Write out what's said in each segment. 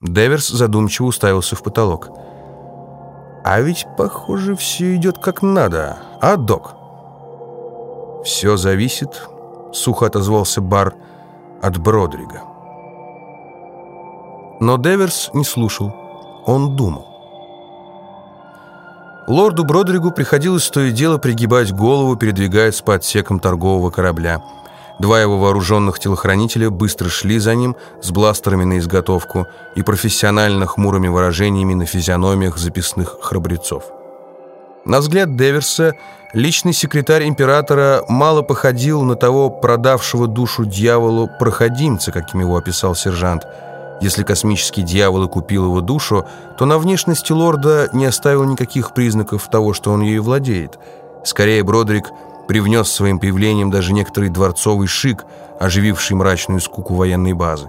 Деверс задумчиво уставился в потолок. «А ведь, похоже, все идет как надо. А, док?» «Все зависит», — сухо отозвался Бар, — «от Бродрига». Но Деверс не слушал. Он думал. Лорду Бродригу приходилось то и дело пригибать голову, передвигаясь по отсекам торгового корабля. Два его вооруженных телохранителя быстро шли за ним с бластерами на изготовку и профессионально хмурыми выражениями на физиономиях записных храбрецов. На взгляд Деверса, личный секретарь императора мало походил на того продавшего душу дьяволу проходимца, каким его описал сержант. Если космический дьявол и купил его душу, то на внешности лорда не оставил никаких признаков того, что он ею владеет. Скорее, Бродрик привнес своим появлением даже некоторый дворцовый шик, ожививший мрачную скуку военной базы.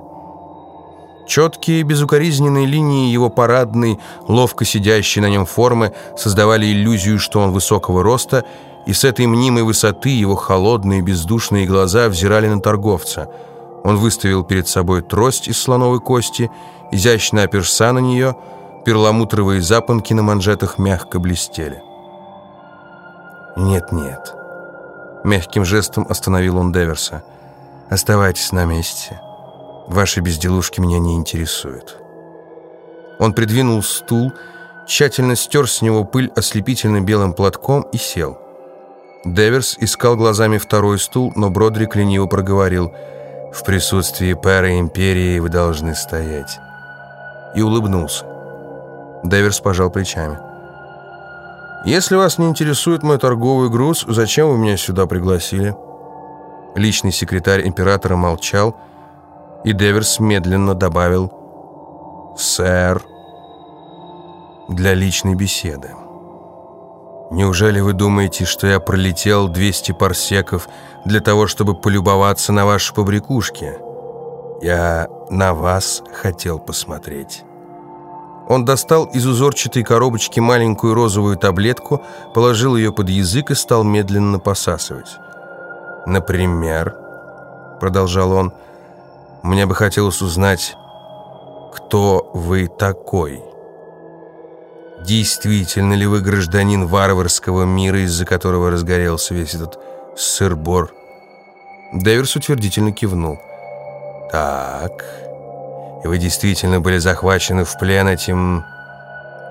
Четкие, безукоризненные линии его парадной, ловко сидящей на нем формы создавали иллюзию, что он высокого роста, и с этой мнимой высоты его холодные бездушные глаза взирали на торговца. Он выставил перед собой трость из слоновой кости, изящно оперся на нее, перламутровые запонки на манжетах мягко блестели. «Нет-нет», — мягким жестом остановил он Деверса, — «оставайтесь на месте». Ваши безделушки меня не интересуют». Он придвинул стул, тщательно стер с него пыль ослепительным белым платком и сел. Деверс искал глазами второй стул, но Бродрик лениво проговорил «В присутствии пары империи вы должны стоять». И улыбнулся. Деверс пожал плечами. «Если вас не интересует мой торговый груз, зачем вы меня сюда пригласили?» Личный секретарь императора молчал, и Деверс медленно добавил «Сэр» для личной беседы. «Неужели вы думаете, что я пролетел 200 парсеков для того, чтобы полюбоваться на ваши побрякушки? Я на вас хотел посмотреть». Он достал из узорчатой коробочки маленькую розовую таблетку, положил ее под язык и стал медленно посасывать. «Например», — продолжал он, — мне бы хотелось узнать, кто вы такой. Действительно ли вы гражданин варварского мира, из-за которого разгорелся весь этот сырбор? Дэверс утвердительно кивнул. Так, и вы действительно были захвачены в плен этим...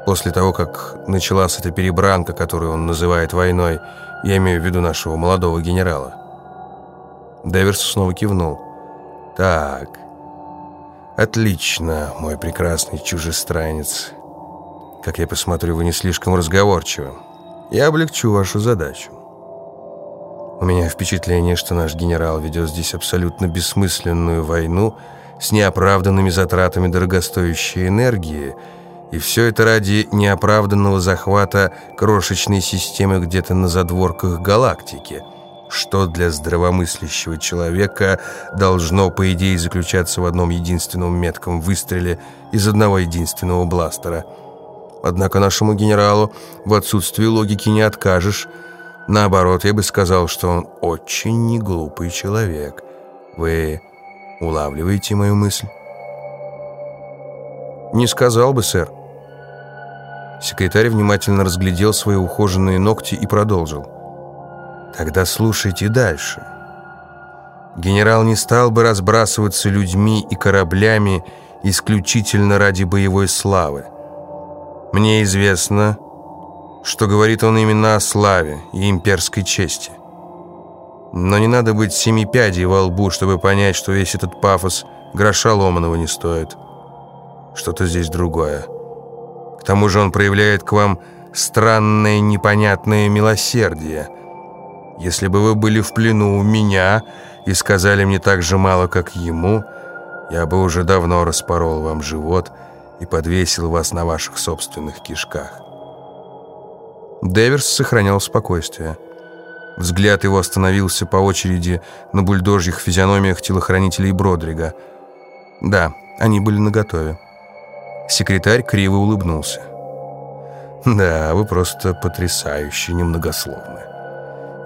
После того, как началась эта перебранка, которую он называет войной, я имею в виду нашего молодого генерала. Дэверс снова кивнул. «Так, отлично, мой прекрасный чужестранец. Как я посмотрю, вы не слишком разговорчивы. Я облегчу вашу задачу. У меня впечатление, что наш генерал ведет здесь абсолютно бессмысленную войну с неоправданными затратами дорогостоящей энергии, и все это ради неоправданного захвата крошечной системы где-то на задворках галактики» что для здравомыслящего человека должно, по идее, заключаться в одном единственном метком выстреле из одного единственного бластера. Однако нашему генералу в отсутствии логики не откажешь. Наоборот, я бы сказал, что он очень неглупый человек. Вы улавливаете мою мысль? Не сказал бы, сэр. Секретарь внимательно разглядел свои ухоженные ногти и продолжил. Тогда слушайте дальше. Генерал не стал бы разбрасываться людьми и кораблями исключительно ради боевой славы. Мне известно, что говорит он именно о славе и имперской чести. Но не надо быть семи пядей во лбу, чтобы понять, что весь этот пафос гроша ломаного не стоит. Что-то здесь другое. К тому же он проявляет к вам странное непонятное милосердие – если бы вы были в плену у меня и сказали мне так же мало, как ему, я бы уже давно распорол вам живот и подвесил вас на ваших собственных кишках». Деверс сохранял спокойствие. Взгляд его остановился по очереди на бульдожьих физиономиях телохранителей Бродрига. Да, они были наготове. Секретарь криво улыбнулся. «Да, вы просто потрясающе немногословны».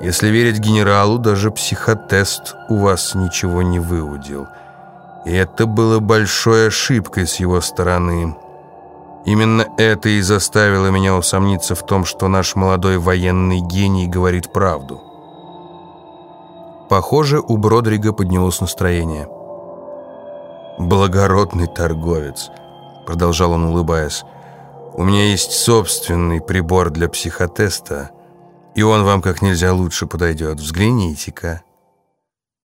Если верить генералу, даже психотест у вас ничего не выудил. И это было большой ошибкой с его стороны. Именно это и заставило меня усомниться в том, что наш молодой военный гений говорит правду. Похоже, у Бродрига поднялось настроение. «Благородный торговец», — продолжал он, улыбаясь, «у меня есть собственный прибор для психотеста, и он вам как нельзя лучше подойдет. Взгляните-ка».